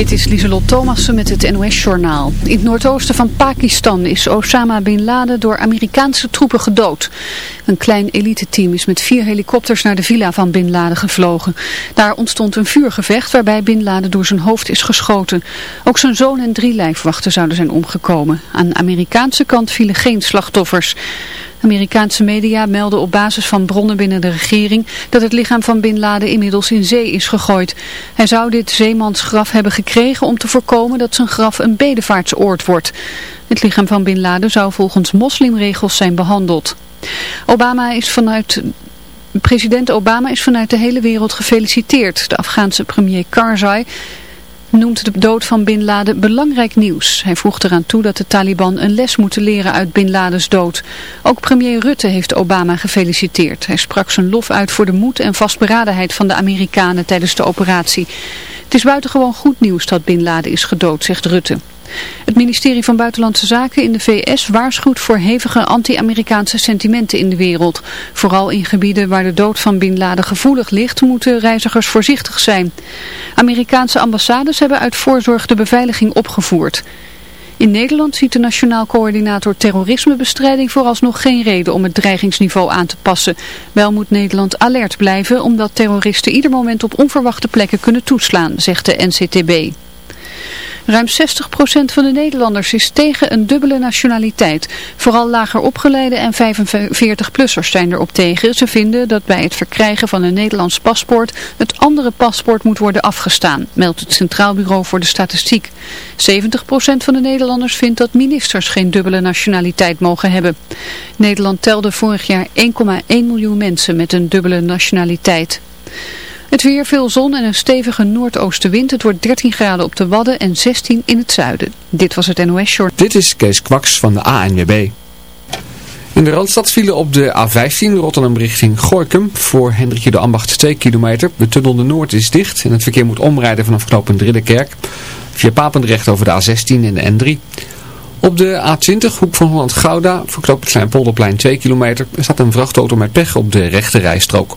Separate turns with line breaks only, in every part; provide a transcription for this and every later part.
Dit is Lieselot Thomassen met het NOS-journaal. In het noordoosten van Pakistan is Osama Bin Laden door Amerikaanse troepen gedood. Een klein eliteteam is met vier helikopters naar de villa van Bin Laden gevlogen. Daar ontstond een vuurgevecht waarbij Bin Laden door zijn hoofd is geschoten. Ook zijn zoon en drie lijfwachten zouden zijn omgekomen. Aan de Amerikaanse kant vielen geen slachtoffers. Amerikaanse media melden op basis van bronnen binnen de regering dat het lichaam van Bin Laden inmiddels in zee is gegooid. Hij zou dit zeemansgraf hebben gekregen om te voorkomen dat zijn graf een bedevaartsoord wordt. Het lichaam van Bin Laden zou volgens moslimregels zijn behandeld. Obama is vanuit President Obama is vanuit de hele wereld gefeliciteerd. De Afghaanse premier Karzai noemt de dood van Bin Laden belangrijk nieuws. Hij voegt eraan toe dat de Taliban een les moeten leren uit Bin Ladens dood. Ook premier Rutte heeft Obama gefeliciteerd. Hij sprak zijn lof uit voor de moed en vastberadenheid van de Amerikanen tijdens de operatie. Het is buitengewoon goed nieuws dat Bin Laden is gedood, zegt Rutte. Het ministerie van Buitenlandse Zaken in de VS waarschuwt voor hevige anti-Amerikaanse sentimenten in de wereld. Vooral in gebieden waar de dood van Bin Laden gevoelig ligt, moeten reizigers voorzichtig zijn. Amerikaanse ambassades hebben uit voorzorg de beveiliging opgevoerd. In Nederland ziet de Nationaal Coördinator Terrorismebestrijding vooralsnog geen reden om het dreigingsniveau aan te passen. Wel moet Nederland alert blijven omdat terroristen ieder moment op onverwachte plekken kunnen toeslaan, zegt de NCTB. Ruim 60% van de Nederlanders is tegen een dubbele nationaliteit. Vooral lager opgeleide en 45-plussers zijn erop tegen. Ze vinden dat bij het verkrijgen van een Nederlands paspoort het andere paspoort moet worden afgestaan, meldt het Centraal Bureau voor de Statistiek. 70% van de Nederlanders vindt dat ministers geen dubbele nationaliteit mogen hebben. Nederland telde vorig jaar 1,1 miljoen mensen met een dubbele nationaliteit. Het weer, veel zon en een stevige noordoostenwind. Het wordt 13 graden op de Wadden en 16 in het zuiden. Dit was het NOS Short.
Dit is Kees Kwaks van de ANWB. In de Randstad vielen op de A15 Rotterdam richting Gorkum voor Hendrikje de Ambacht 2 kilometer. De tunnel de Noord is dicht en het verkeer moet omrijden vanaf knooppunt Ridderkerk. Via Papendrecht over de A16 en de N3. Op de A20 hoek van Holland-Gouda voor knooppunt Kleinpolderplein 2 kilometer. Er staat een vrachtauto met pech op de rechte rijstrook.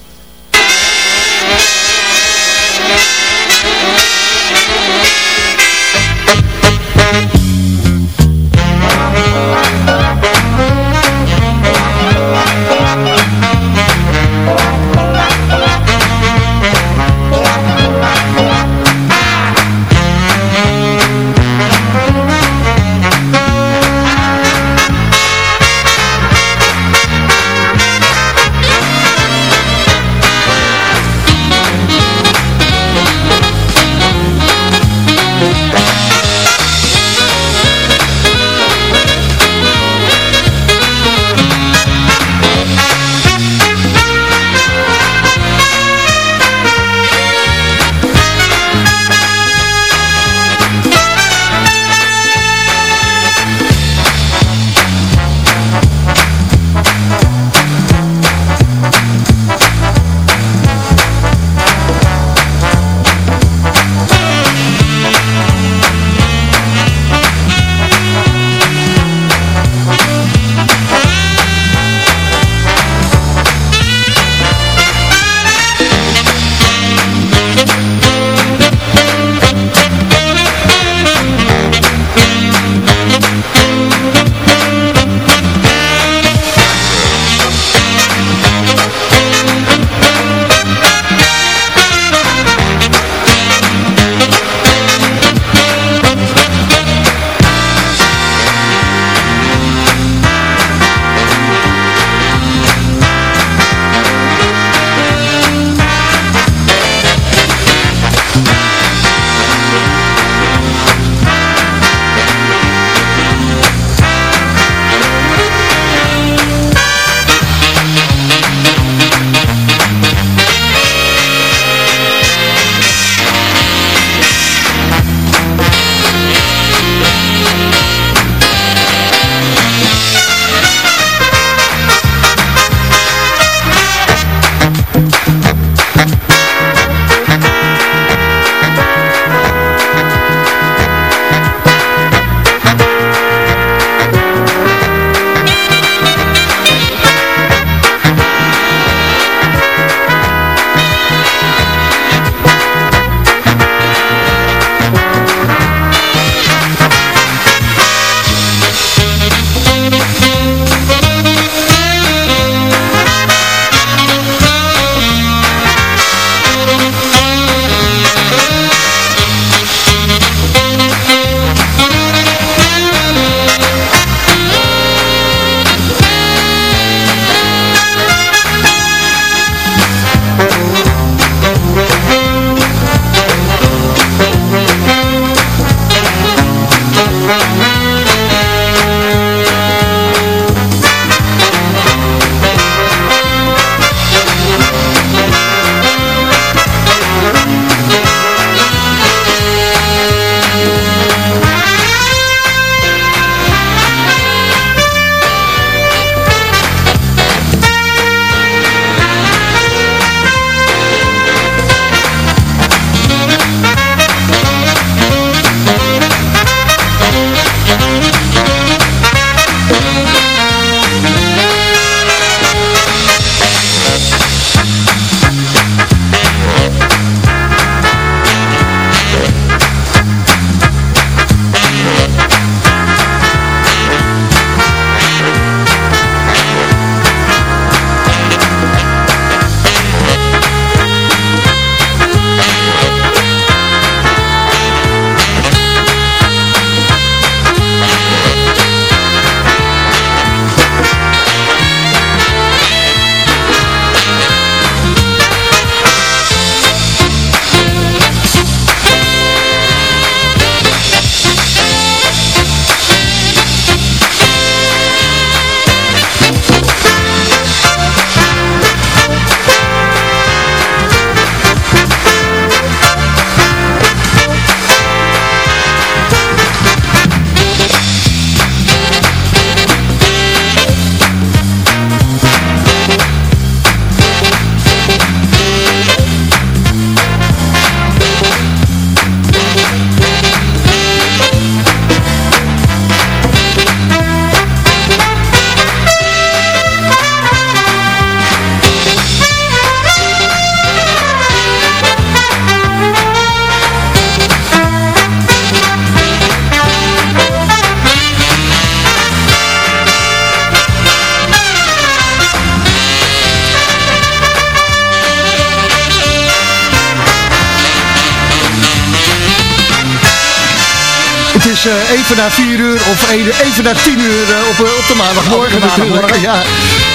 Even, na 10 uur eh, op, eh, op de maandagmorgen natuurlijk. Ja,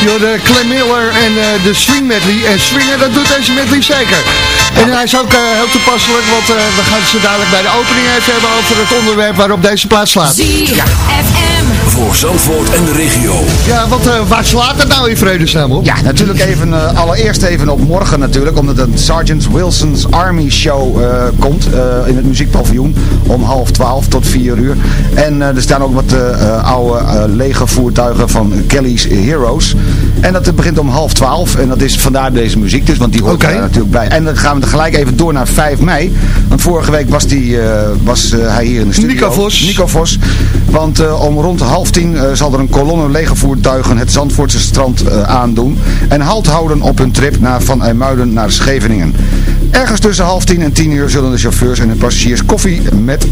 Joh, de Clem Miller en eh, de Swing Medley. En swingen, dat doet deze medley zeker. En hij is ook heel toepasselijk, want eh, we gaan het zo dadelijk bij de opening even hebben over het onderwerp waarop deze plaats slaat.
ZFM.
Voor Zandvoort en de regio.
Ja, want eh, waar slaat het nou in vredesnaam op?
Ja, natuurlijk even, eh, allereerst even op morgen natuurlijk, omdat de Sergeant Wilson's Army Show eh, komt eh, in het muziekpaviljoen om half twaalf tot vier uur. En eh, er staan ook wat eh, eh, oude eh, legervoertuigen van Kelly's Heroes. En dat begint om half twaalf en dat is vandaar deze muziek dus, want die hoort
Oké.
er natuurlijk bij. En dan gaan we gelijk even door naar 5 mei, want vorige week was, die, eh, was eh, hij hier in de studio.
Nico Vos.
Nico Vos. Want eh, om rond half tien eh, zal er een kolonne legervoertuigen het Zandvoortse strand eh, aandoen. En halt houden op hun trip naar Van IJmuiden naar Scheveningen. Ergens tussen half tien en tien uur zullen de chauffeurs en de passagiers koffie met,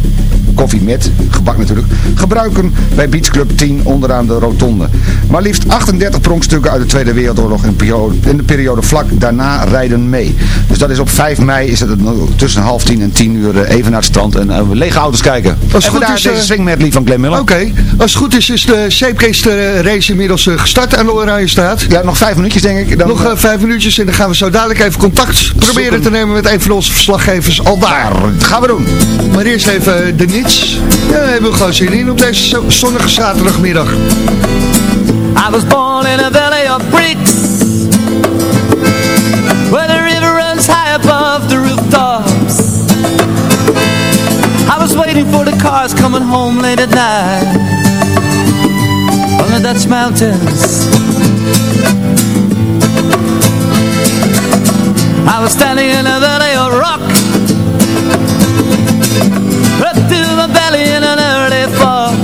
koffie met, gebak natuurlijk, gebruiken bij Beach Club 10 onderaan de rotonde. Maar liefst 38 pronkstukken uit de Tweede Wereldoorlog in de periode, de periode vlak daarna rijden mee. Dus dat is op 5 mei is het tussen half tien en tien uur eh, even naar het strand en eh, lege auto's kijken.
Als
en
goed
vandaar
is,
deze
eh,
van Glenn Miller.
Oké, als het goed is, is de Zeepkist race inmiddels gestart aan de Oranje staat.
Ja, nog vijf minuutjes denk ik. Dan,
Nog eh, vijf minuutjes en dan gaan we zo dadelijk even contact proberen
Zoeken.
te nemen met een van onze verslaggevers al daar.
dat gaan we doen.
Maar eerst even de Ja, daar hebben we gewoon zin in op deze zo- zonnige zaterdagmiddag.
I was born in a valley of bricks Where the river runs high above the rooftops. I was waiting for the cars coming home late at night On the Dutch mountains. I was standing in a valley of rock in an early fog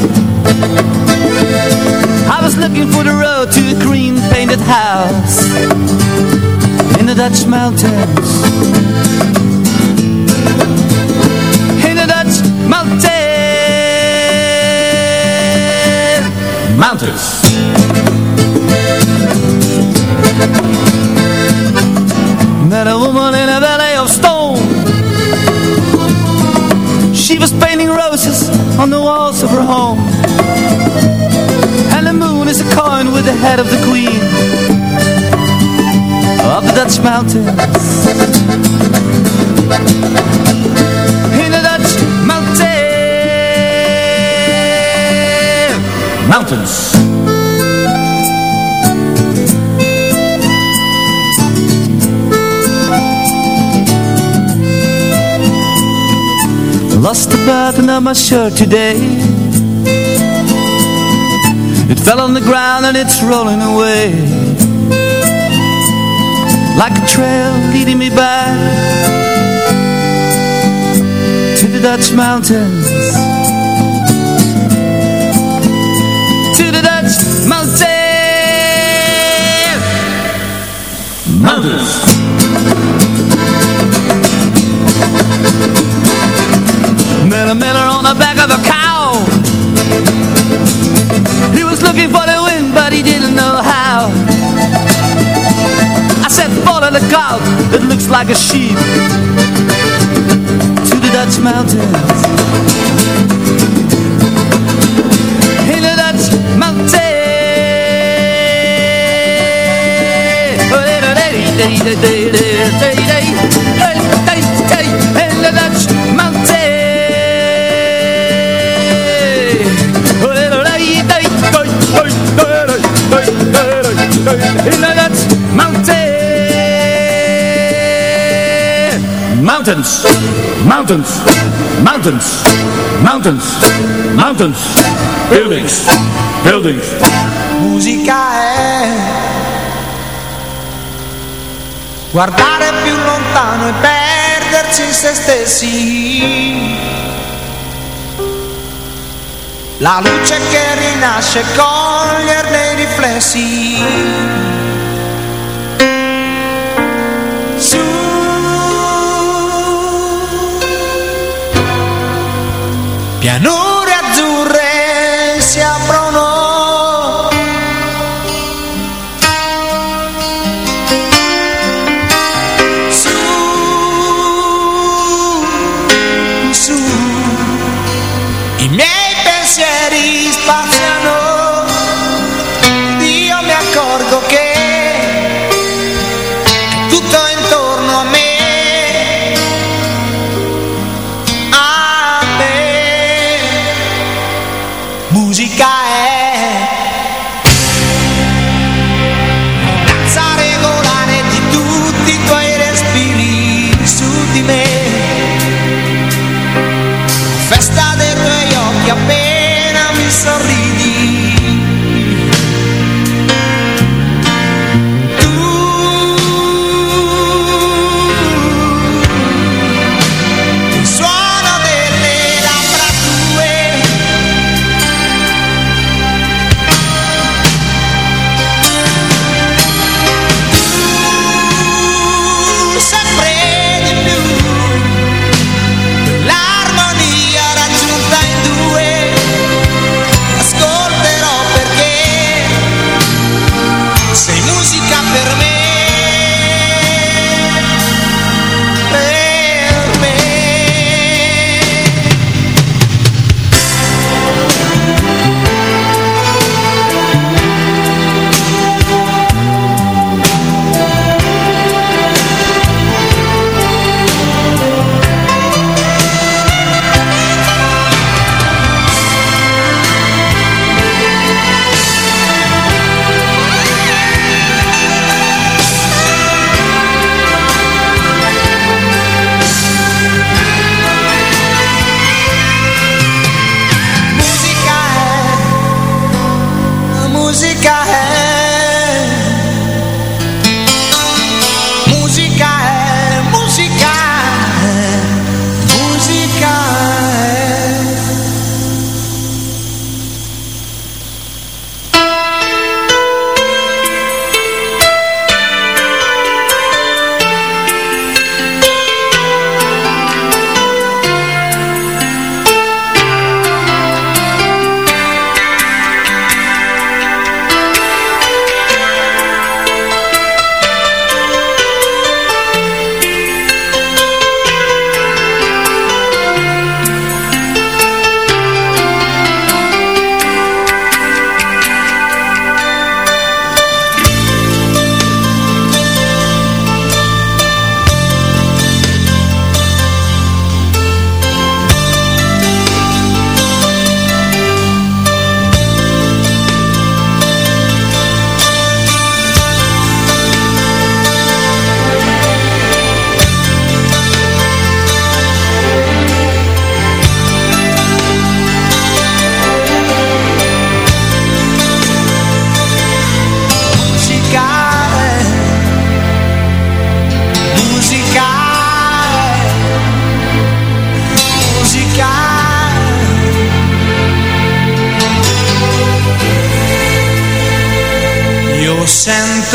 I was looking for the road to a green painted house In the Dutch mountains. In the Dutch mountains. Mountains. Met a woman in a on the walls of her home. And the moon is a coin with the head of the queen. Of the Dutch mountains. In the Dutch mountains Mountains Lost the button of my shirt today. It fell on the ground and it's rolling away. Like a trail leading me back To the Dutch mountains. To the Dutch mountains. Mountains a miller on the back of a cow he was looking for the wind, but he didn't know how. I said, follow the cloud that looks like a sheep to the Dutch mountains. In the Dutch mountains. Mountains Mountains Mountains Mountains Mountains Buildings Buildings
Musica è guardare più lontano e perdersi in se stessi. La luce che rinasce, coglierne i riflessi. Piano.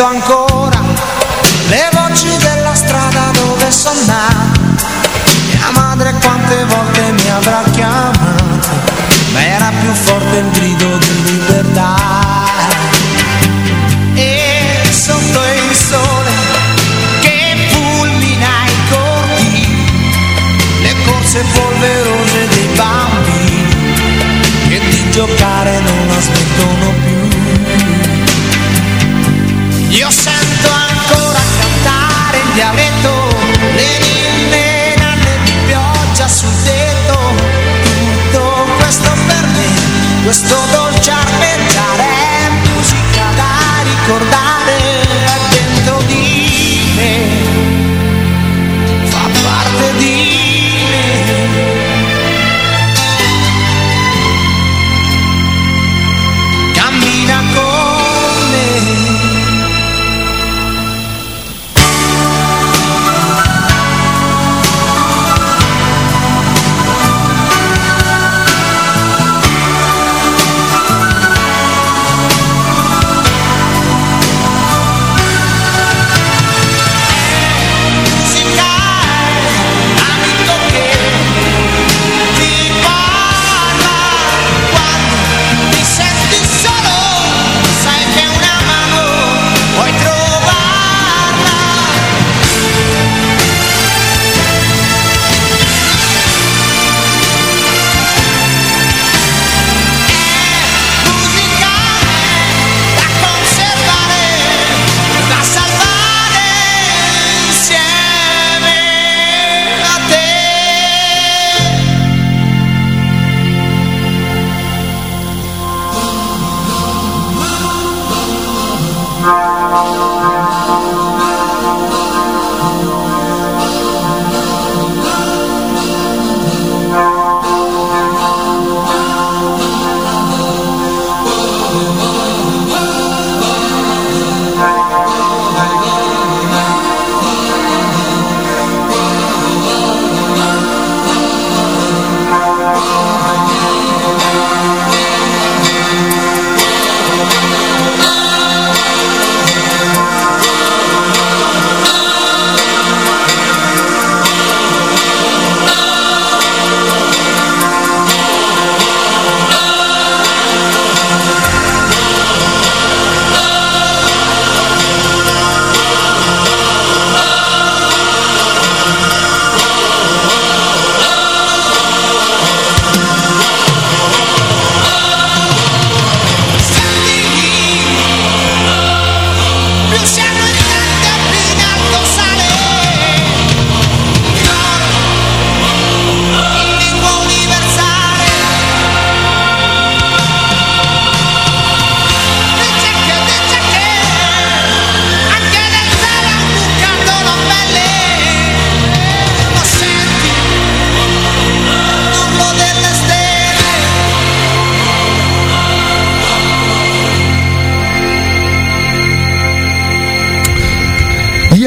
banco.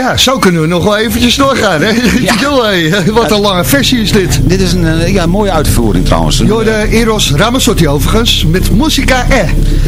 Ja, zo kunnen we nog wel eventjes doorgaan. Hè? Wat een lange versie is dit.
Dit is een eh, ja, mooie uitvoering trouwens.
Joh, de Eros Ramazzotti overigens, met Musica E.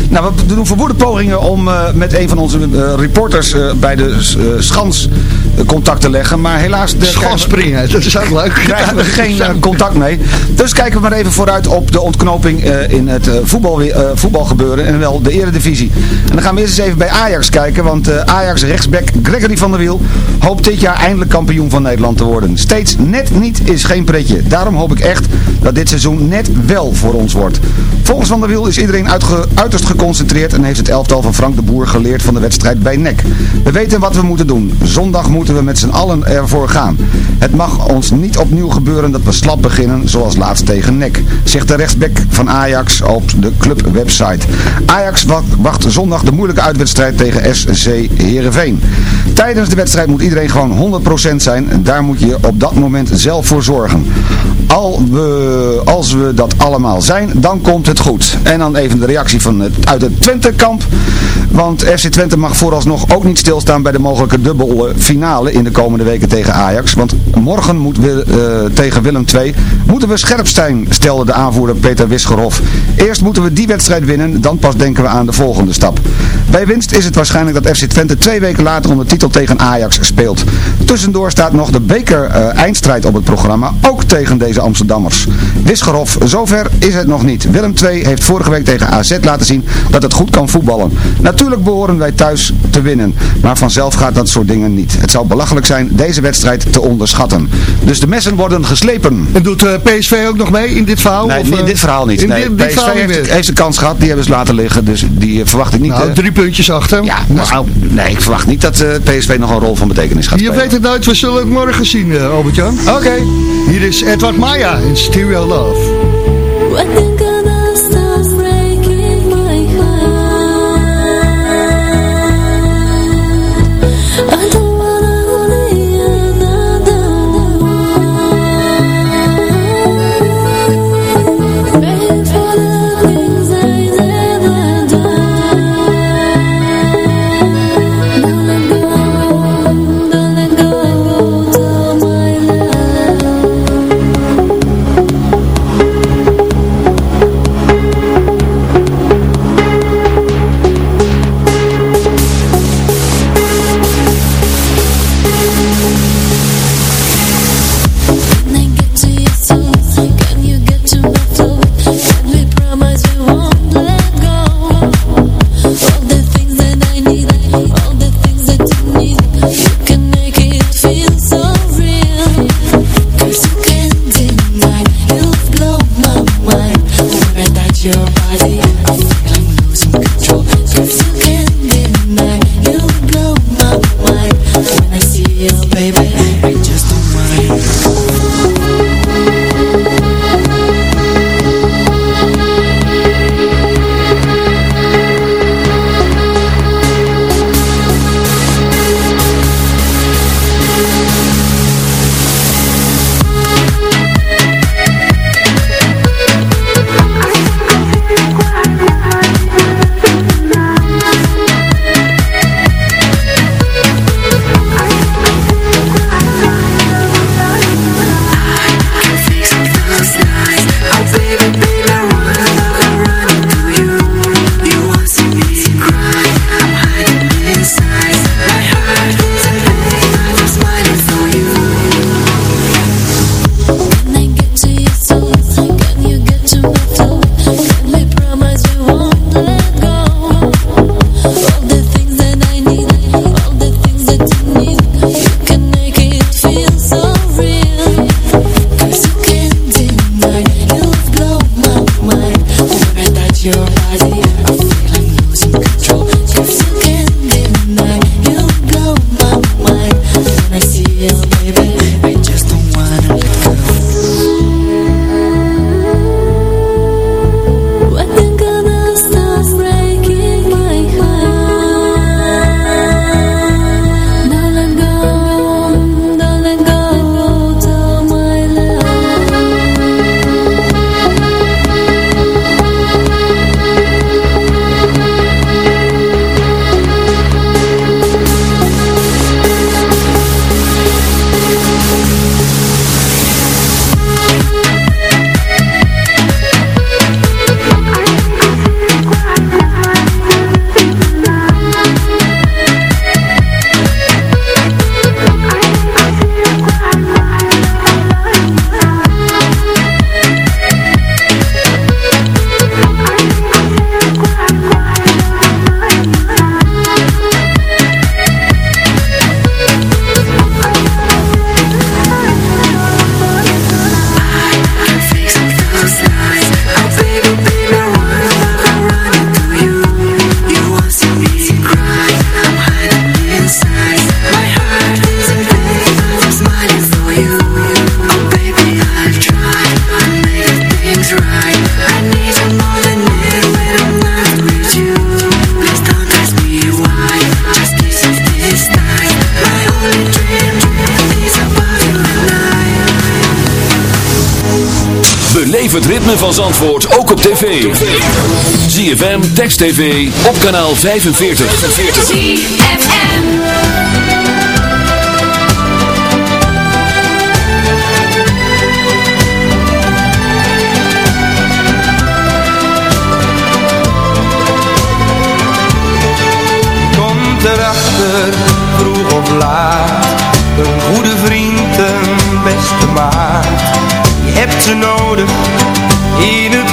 Nou, we doen verwoede pogingen om eh, met een van onze eh, reporters eh, bij de eh, Schans eh, contact te leggen. Maar helaas... De,
Schanspringen, dat is ook leuk.
krijgen we geen eh, contact mee. Dus kijken we maar even vooruit op de ontknoping eh, in het eh, voetbal, eh, voetbalgebeuren. En wel de eredivisie. En dan gaan we eerst eens even bij Ajax kijken. Want eh, Ajax rechtsback Gregory van der Wiel hoopt dit jaar eindelijk kampioen van Nederland te worden. Steeds net niet is geen pretje. Daarom hoop ik echt dat dit seizoen net wel voor ons wordt. Volgens Van der Wiel is iedereen uiterst geconcentreerd en heeft het elftal van Frank de Boer geleerd van de wedstrijd bij NEC. We weten wat we moeten doen. Zondag moeten we met z'n allen ervoor gaan. Het mag ons niet opnieuw gebeuren dat we slap beginnen zoals laatst tegen NEC, zegt de rechtsback van Ajax op de clubwebsite. Ajax wa- wacht zondag de moeilijke uitwedstrijd tegen SC Heerenveen. Tijdens de wedstrijd moet iedereen gewoon 100% zijn en daar moet je op dat moment zelf voor zorgen. Al we, als we dat allemaal zijn, dan komt het goed. En dan even de reactie van het, uit het Twente-kamp. Want FC Twente mag vooralsnog ook niet stilstaan bij de mogelijke dubbele finale in de komende weken tegen Ajax. Want morgen moet we, eh, tegen Willem II moeten we scherp zijn, stelde de aanvoerder Peter Wisgerhof. Eerst moeten we die wedstrijd winnen, dan pas denken we aan de volgende stap. Bij winst is het waarschijnlijk dat FC Twente twee weken later om de titel tegen Ajax speelt. Tussendoor staat nog de beker eh, op het programma, ook tegen deze Amsterdammers. Wisgerhof, zover is het nog niet. Willem II heeft vorige week tegen AZ laten zien dat het goed kan voetballen. Natuurlijk behoren wij thuis te winnen, maar vanzelf gaat dat soort dingen niet. Het zou belachelijk zijn deze wedstrijd te onderschatten. Dus de messen worden geslepen.
En doet eh, PSV ook nog mee in dit verhaal?
Nee,
Of,
in
eh,
dit verhaal niet.
In
nee,
dit, dit
PSV
verhaal
heeft, heeft zijn kans gehad, die hebben ze laten liggen. Dus die eh, verwacht ik niet.
Nou,
eh,
drie puntjes achter.
ja, nou, nee, ik verwacht niet dat eh, PSV nog een rol van betekenis gaat
Je
spelen.
weet het nooit, we zullen het morgen zien, eh, Albert-Jan.
Oké.
Hier is Edward Maya in Stereo Love.
Van Zandvoort ook op tv. ZFM, Text TV, op kanaal 45.
ZFM.
komt erachter, vroeg of laat. Een goede vriend, een beste maat. Je hebt ze nodig, in het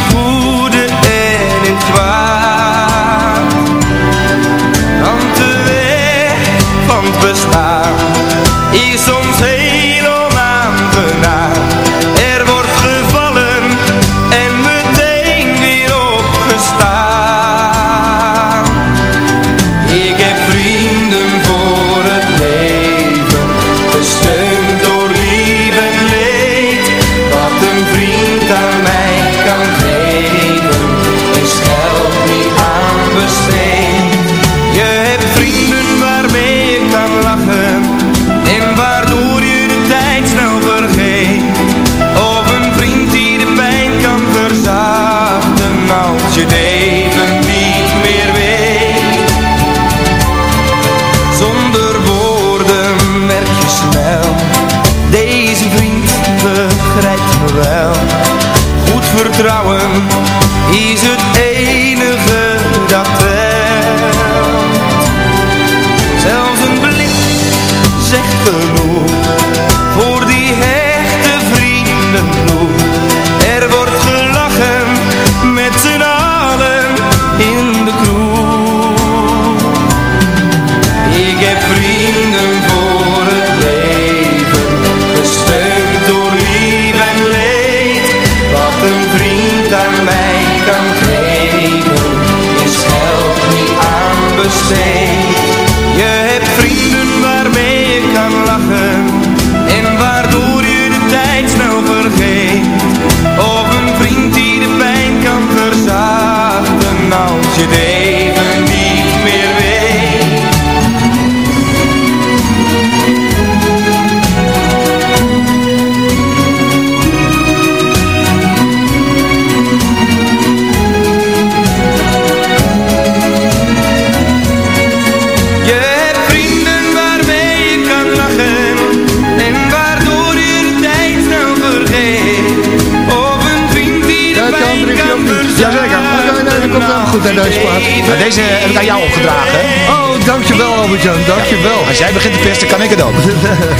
Als
jij begint te pesten, kan ik het ook.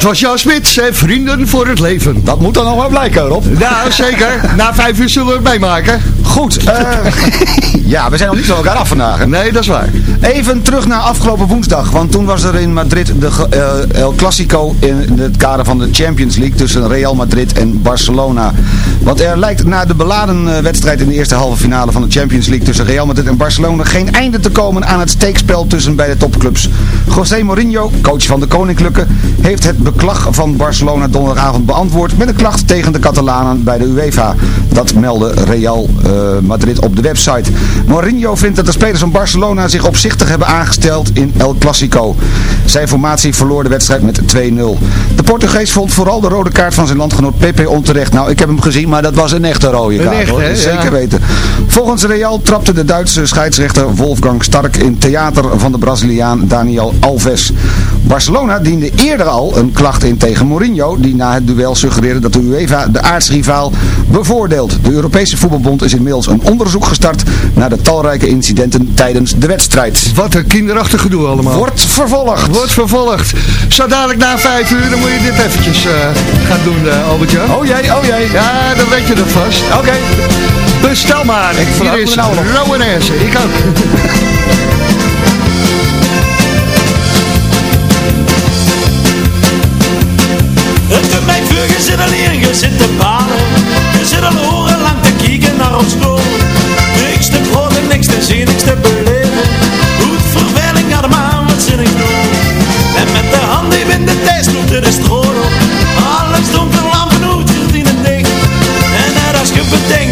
Dat was Smits, hè, Vrienden voor het Leven.
Dat moet dan nog wel blijken, Rob.
Nou, zeker. Na vijf uur zullen we het meemaken.
Goed. eh, ja, we zijn nog niet van elkaar af vandaag.
Nee, dat is waar.
Even terug naar afgelopen woensdag. Want toen was er in Madrid de eh, El Clasico in het kader van de Champions League tussen Real Madrid en Barcelona. Want er lijkt na de beladen eh, wedstrijd in de eerste halve finale van de Champions League tussen Real Madrid en Barcelona geen einde te komen aan het steekspel tussen beide topclubs. José Mourinho, coach van de Koninklijke, heeft het beklag van Barcelona donderdagavond beantwoord met een klacht tegen de Catalanen bij de UEFA. Dat meldde Real eh, Madrid op de website. Mourinho vindt dat de spelers van Barcelona zich opzichtig hebben aangesteld in El Clasico. Zijn formatie verloor de wedstrijd met 2-0. De Portugees vond vooral de rode kaart van zijn landgenoot Pepe onterecht. Nou, ik heb hem gezien, maar dat was een echte rode kaart. hoor.
hè?
Zeker
Ja.
weten. Volgens Real trapte de Duitse scheidsrechter Wolfgang Stark in theater van de Braziliaan Daniel Alves. Barcelona diende eerder al een in tegen Mourinho, die na het duel suggereerde dat de UEFA de aardsrivaal bevoordeelt. De Europese Voetbalbond is inmiddels een onderzoek gestart naar de talrijke incidenten tijdens de wedstrijd.
Wat een kinderachtig gedoe allemaal.
Wordt vervolgd.
Wordt vervolgd. Zo dadelijk na vijf uur, dan moet je dit eventjes eh, gaan doen, eh Albert-Jan.
Oh jee, oh jee.
Ja, dan weet je dat vast.
Oké.
Bestel maar. Hier is
nou.
Rowanese. Ik ook.
je zit alleen, je zit te balen. Je zit al lang te kijken naar ons school. Niks te groot en niks te zien, niks te beleven. Goed verveling naar de maan, wat zin ik doen. En met de hand die in de tijd sloeg er de stroom op. Alles donker, lampen, hoed, gordijnen dicht. En net als je bedenkt,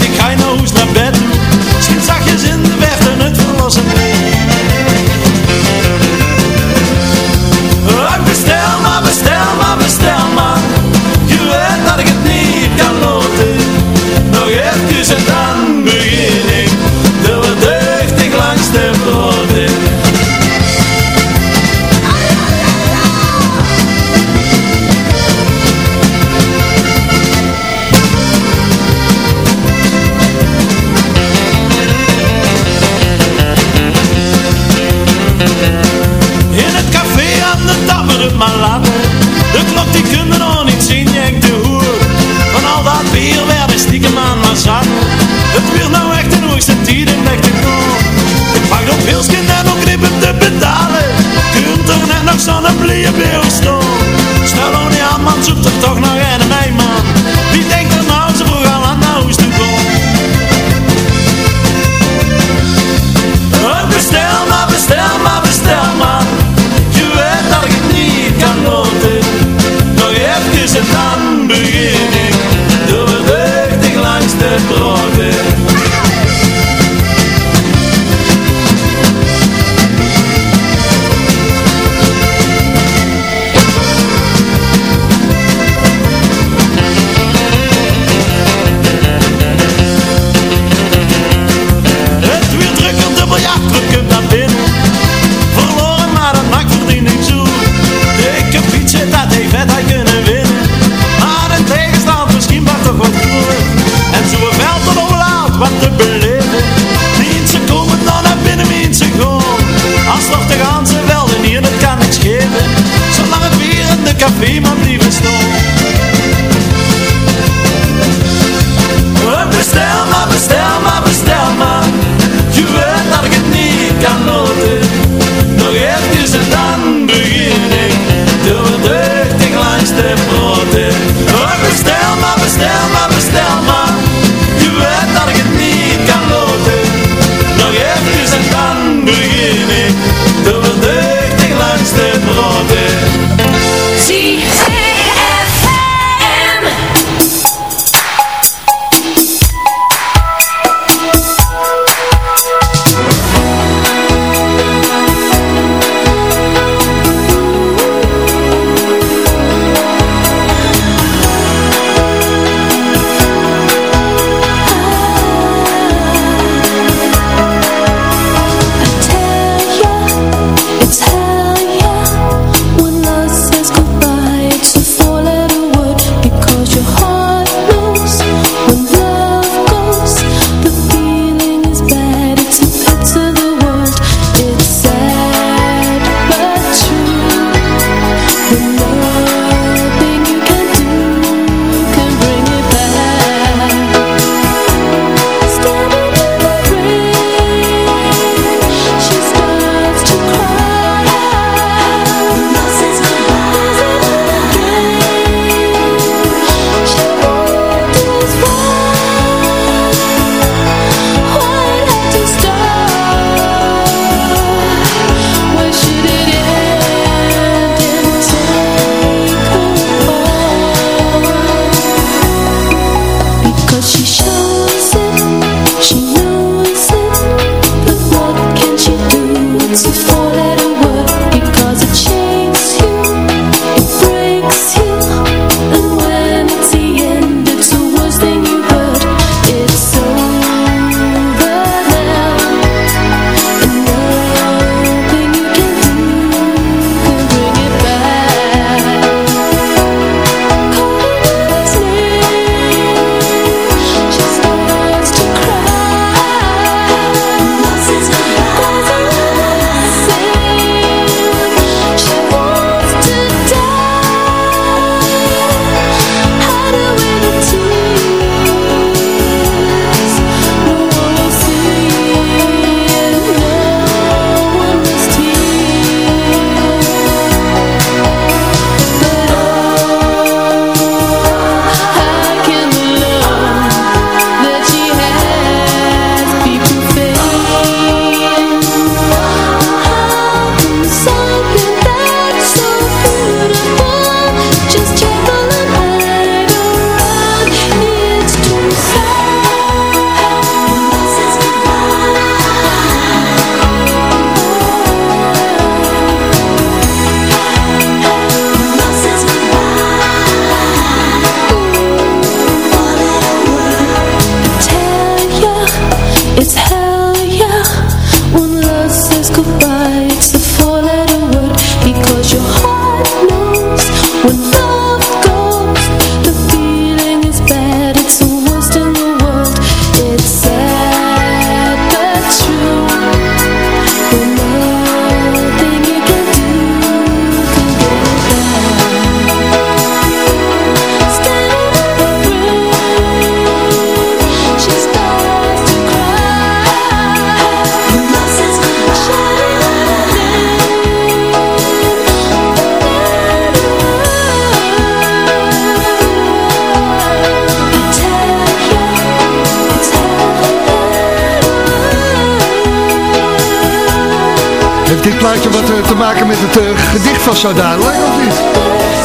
maken met het eh, gedicht van zo dadelijk, of niet?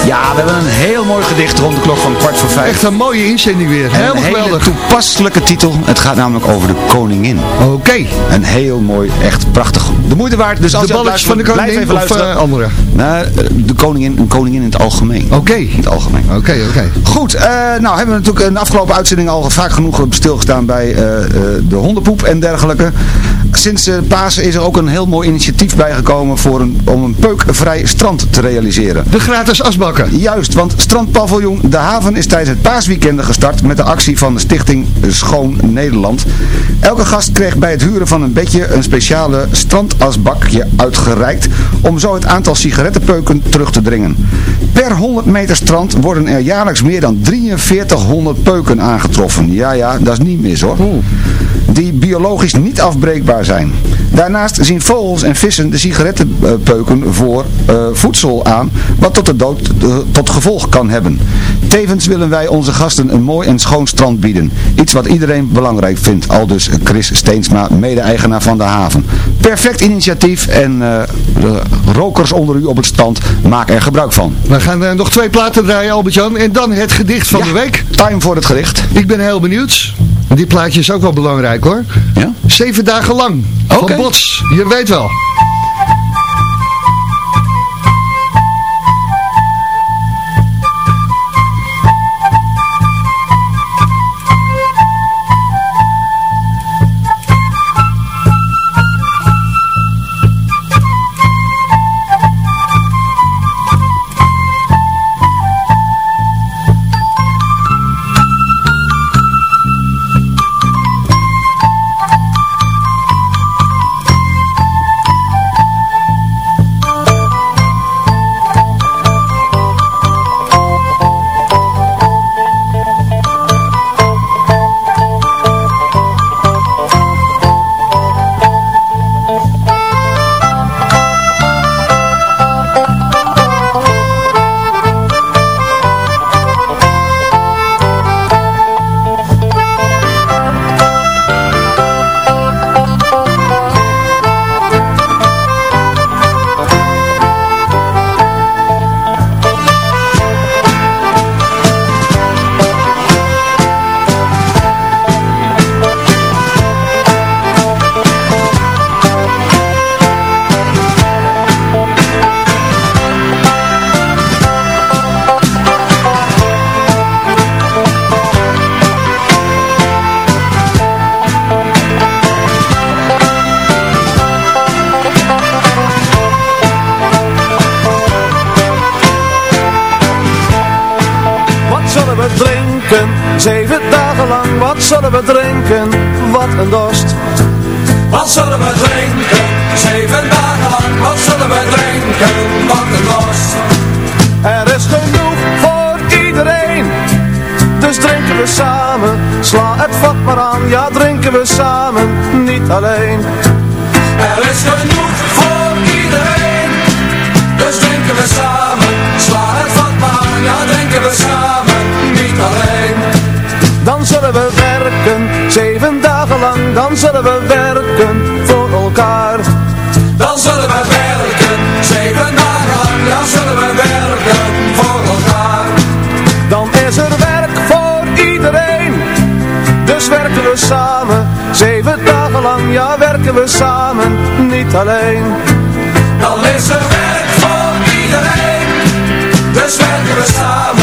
Ja, we hebben een heel mooi gedicht rond de klok van kwart voor vijf.
Echt een mooie inzending weer.
En
Heel
een hele
geweldig.
toepasselijke titel. Het gaat namelijk over de koningin.
Oké.
Een heel mooi, echt prachtig. De moeite waard. Dus als
De balletjes van de koningin of eh, andere?
Nou, eh, de koningin, een koningin in het algemeen.
Oké.
In het algemeen.
Oké, oké.
Goed, nou hebben we natuurlijk in de afgelopen uitzending al vaak genoeg stilgestaan bij de hondenpoep en dergelijke. Sinds eh, Pasen is er ook een heel mooi initiatief bijgekomen voor een, om een peukvrij strand te realiseren.
De gratis asbakken.
Juist, want strandpaviljoen De Haven is tijdens het paasweekend gestart met de actie van de stichting Schoon Nederland. Elke gast kreeg bij het huren van een bedje een speciale strandasbakje uitgereikt om zo het aantal sigarettenpeuken terug te dringen. Per 100 meter strand worden er jaarlijks meer dan 4300 peuken aangetroffen. Ja, ja, dat is niet mis hoor. Die biologisch niet afbreekbaar zijn. Daarnaast zien vogels en vissen de sigarettenpeuken voor eh, voedsel aan, wat tot de dood eh, tot gevolg kan hebben. Tevens willen wij onze gasten een mooi en schoon strand bieden. Iets wat iedereen belangrijk vindt. Al dus Chris Steensma, mede-eigenaar van de haven. Perfect initiatief en eh, de rokers onder u op het strand, maak er gebruik van.
We gaan nog twee platen draaien, Albert-Jan. En dan het gedicht van
Ja,
de week.
Time voor het gericht.
Ik ben heel benieuwd. Dit plaatje is ook wel belangrijk hoor.
Ja?
Zeven dagen lang. Van Bots. Je weet wel.
Maar aan. Ja, drinken we samen, niet alleen. Er is genoeg voor iedereen. Dus drinken we samen, sla het vat maar aan. Ja, drinken we samen, niet alleen. Dan zullen we werken, zeven dagen lang. Dan zullen we werken werken we samen, niet alleen. Dan is er werk voor iedereen. Dus werken we samen,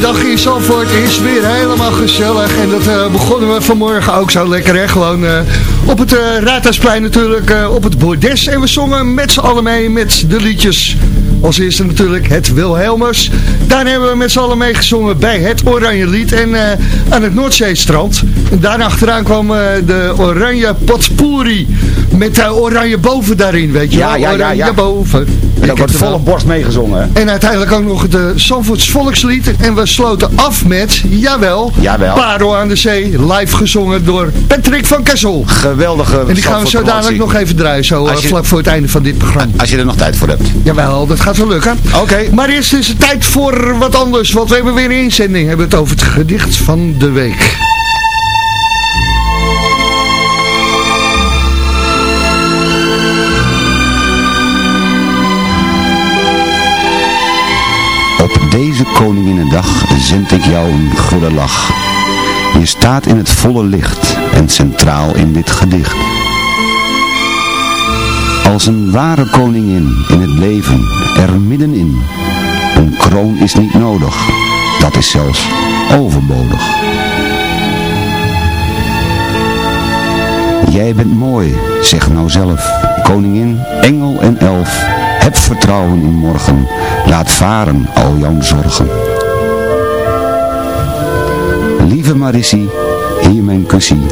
Dag in
Zandvoort is weer helemaal gezellig. En dat eh, begonnen we vanmorgen ook zo lekker. Gewoon eh, op het uh, Raadhuisplein natuurlijk, op het bordes. En we zongen met z'n allen mee met de liedjes als eerste natuurlijk het Wilhelmus. Daar hebben we met z'n allen meegezongen bij het Oranje Lied. En uh, aan het Noordzeestrand. Daar achteraan kwam uh, de Oranje Potpourri. Met uh, oranje boven daarin, weet je
Ja,
wel.
ja, ja,
oranje
ja.
boven.
En dat wordt volle borst meegezongen.
En uiteindelijk ook nog de Zandvoorts Volkslied. En we sloten af met, jawel,
Jawel.
Parel aan de Zee. Live gezongen door Patrick van Kessel.
Geweldige
En die gaan we zo dadelijk nog even draaien, zo eh,
je-
vlak voor het einde van dit programma.
Als je er nog tijd voor hebt.
Jawel, dat gaat wel lukken.
Oké.
Maar eerst is het tijd voor wat anders, want we hebben weer een inzending. We hebben het over het gedicht van de week.
Op deze Koninginnedag zend ik jou een gulle lach. Je staat in het volle licht en centraal in dit gedicht. Als een ware koningin in het leven, er middenin. Een kroon is niet nodig, dat is zelfs overbodig. Jij bent mooi, zeg nou zelf, koningin, engel en elf. Heb vertrouwen in morgen, laat varen al jouw zorgen. Lieve Marissie, hier mijn kussie,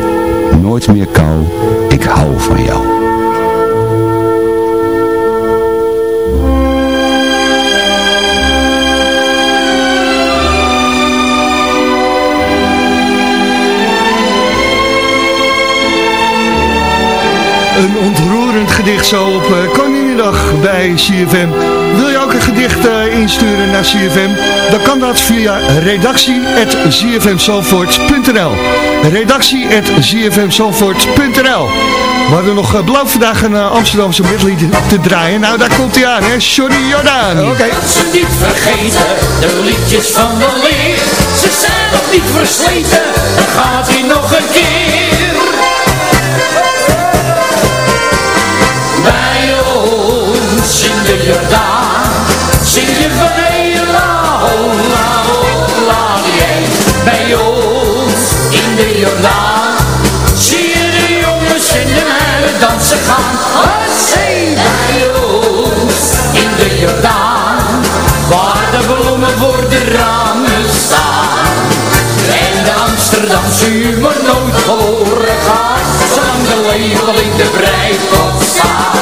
nooit meer kou, ik hou van jou.
Gedicht zo op uh, Koninginnedag bij CFM. Wil je ook een gedicht uh, insturen naar CFM? Dan kan dat via redactie.zfmzalvoort.nl redactie.zfmzalvoort.nl We hadden nog uh, beloofd vandaag een Amsterdamse medley te, te, draaien. Nou, daar komt hij aan, hè? Johnny Jordaan.
Oké. Okay. Ze niet vergeten, de liedjes van de leer. Ze zijn nog niet versleten, dan gaat hij nog een keer. In de Jordaan zing je van Ela, hola, hola, jij. Bij ons in de Jordaan zie je de jongens en de meiden dansen gaan. Zee bij ons in de Jordaan, waar de bloemen voor de ramen staan. En de Amsterdamse humor nooit verloren gaat, zolang de lepel in de breikop staat.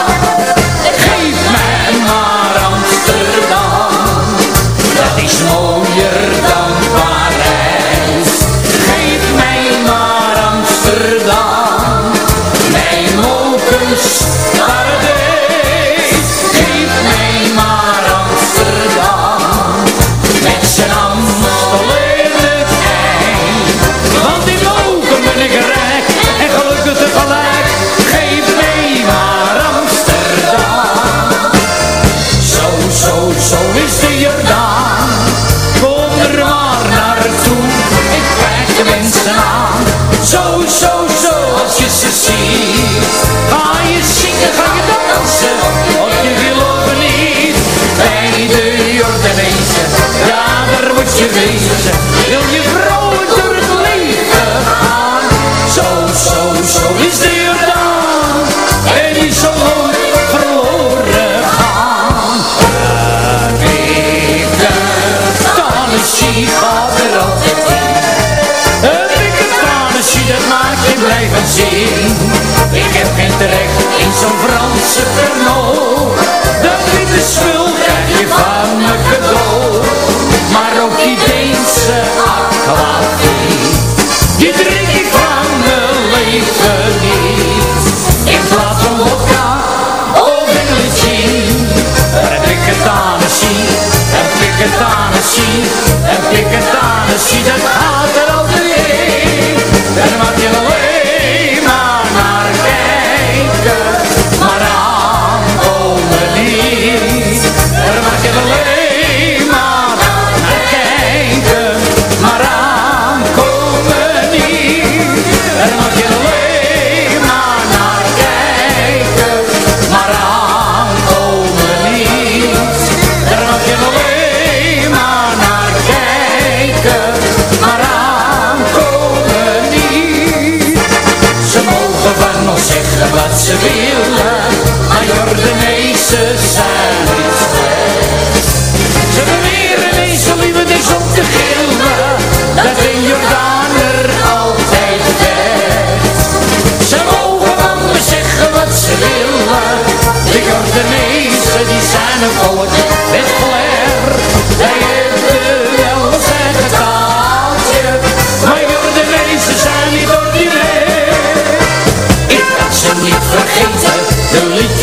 Zeggen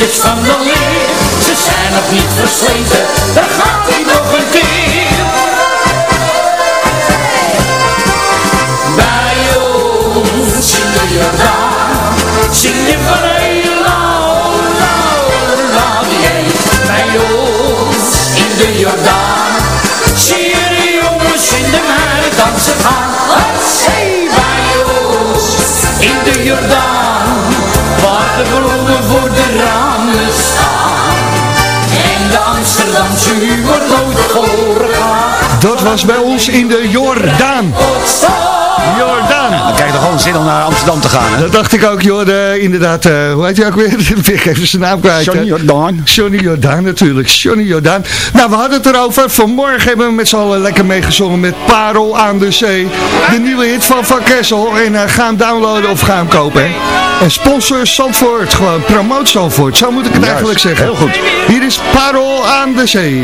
Ze zijn nog niet versleten, daar gaat hij nog een keer. Dat
was bij ons in de Jordaan.
Dan krijg je toch gewoon zin om naar Amsterdam te gaan, hè?
Dat dacht ik ook, joh. De, inderdaad, eh, hoe heet hij ook weer? Ik even zijn naam kwijt.
Johnny. Jordaan.
Johnny Jordaan natuurlijk. Johnny Jordaan. Nou, we hadden het erover. Vanmorgen hebben we met z'n allen lekker meegezongen met Parel aan de Zee. De nieuwe hit van Van Kessel. En eh, ga hem downloaden of ga hem kopen. Hè. En sponsor Zandvoort. Gewoon promoot Zandvoort. Zo moet ik het
Juist,
eigenlijk zeggen.
heel goed.
Hier is Parel aan de Zee.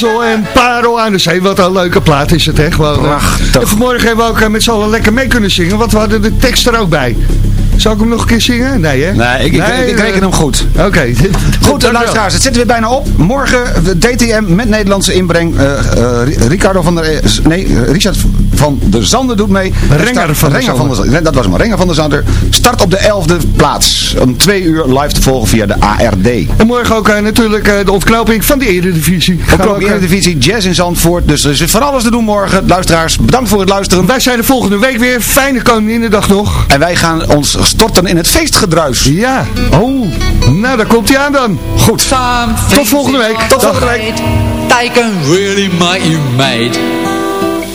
En
Parel aan de Zee.
Wat een leuke plaat is het, hè? Gewoon, eh.
Prachtig.
En vanmorgen hebben we ook eh, met z'n allen lekker mee kunnen zingen, want we hadden de tekst er ook bij. Zal ik hem nog een keer zingen? Nee, hè?
Nee, ik, ik, ik, ik reken
eh,
hem goed.
Oké.
Goed,
Dankjewel.
luisteraars, het zit er weer bijna op. Morgen de DTM met Nederlandse inbreng. eh, eh, Ricardo van der... eh, nee, eh, Richard van der Zanden doet mee.
Renger van
Renger van der Nee, Dat was hem, Renger van der Zanden. Start op de 11e plaats. Om twee uur live te volgen via de ARD.
En morgen ook eh, natuurlijk eh, de ontknoping van de Eredivisie.
In
eh,
de divisie Jazz in Zandvoort. Dus er is van alles te doen morgen. Luisteraars, bedankt voor het luisteren.
Wij zijn er volgende week weer. Fijne Koninginnedag nog.
En wij gaan ons storten in het feestgedruis.
Ja. Oh, nou daar komt hij aan dan.
Goed.
Tot volgende week.
Tot volgende week.
Can really make you mad.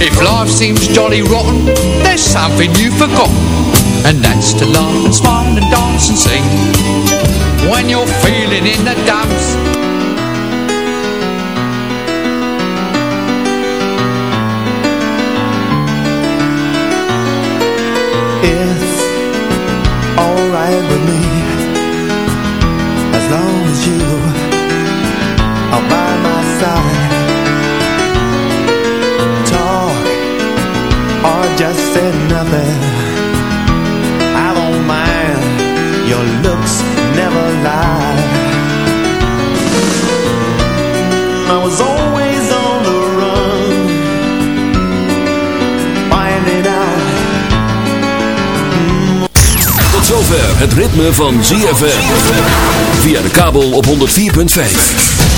If life seems jolly rotten, there's something you've forgotten, and that's to laugh and smile and dance and sing. When you're feeling in the dumps.
It's alright with me As long as you are by my side just say nothing. I don't mind. Your looks never lie. I was always on the run. Finding out.
Tot zover het ritme van ZFM. Via de kabel op 104.5.